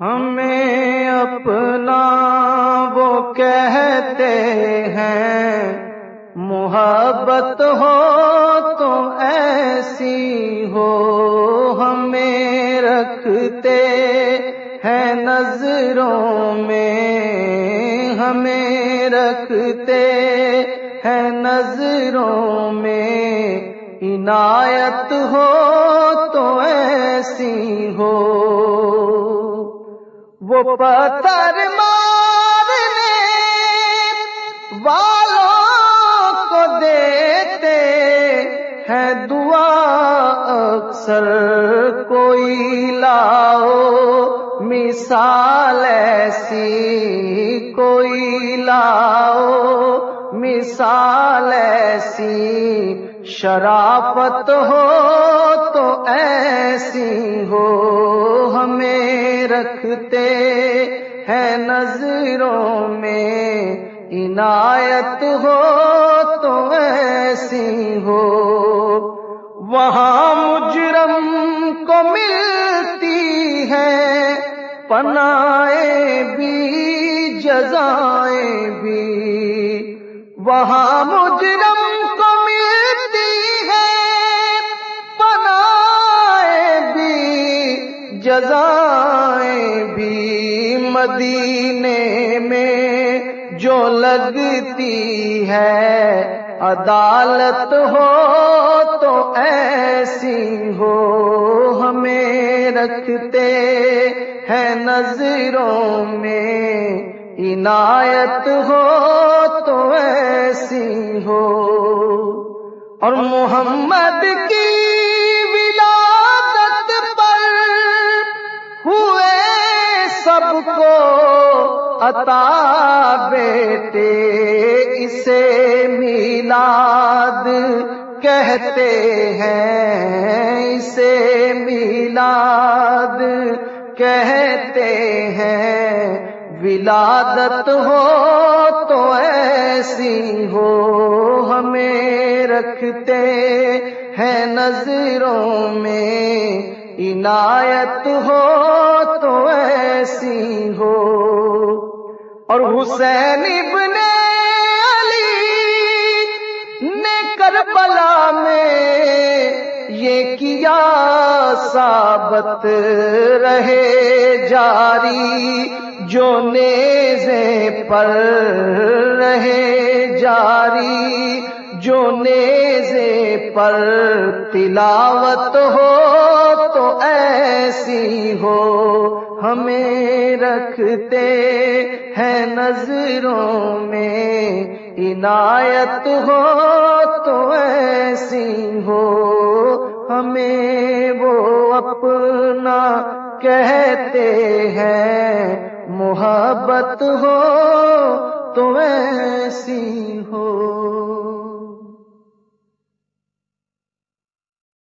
ہمیں اپنا وہ کہتے ہیں، محبت ہو تو ایسی ہو، ہمیں رکھتے ہیں نظروں میں، ہمیں رکھتے ہیں نظروں میں۔ عنایت ہو تو ایسی ہو۔ وہ پتھر مارنے والوں کو دیتے ہیں دعا اکثر کوئی لاؤ مثال ایسی کوئی لاؤ مثال ایسی شرافت ہو تو ایسی ہو ہمیں رکھتے ہیں نظروں میں عنایت ہو تو ایسی ہو۔ وہاں مجرم کو ملتی ہے پنائے بھی جزائیں بھی۔ وہاں مجرم جزائیں بھی مدینے میں جو لگتی ہے عدالت ہو تو ایسی ہو ہمیں رکھتے ہیں نظروں میں عنایت ہو تو ایسی ہو اور محمد کی عطا بیٹے، اسے میلاد کہتے ہیں، اسے میلاد کہتے ہیں۔ ولادت ہو تو ایسی ہو، ہمیں رکھتے ہیں نظروں میں۔ عنایت ہو تو ایسی ہو۔ اور حسین ابن علی نے کربلا میں یہ کیا ثابت رہے جاری جو نیزے پر رہے جاری جو نیزے پر تلاوت ہو تو ایسی ہو ہمیں رکھتے ہیں نظروں میں۔ عنایت ہو تو ایسی ہو۔ ہمیں وہ اپنا کہتے ہیں۔ محبت ہو تو ایسی ہو۔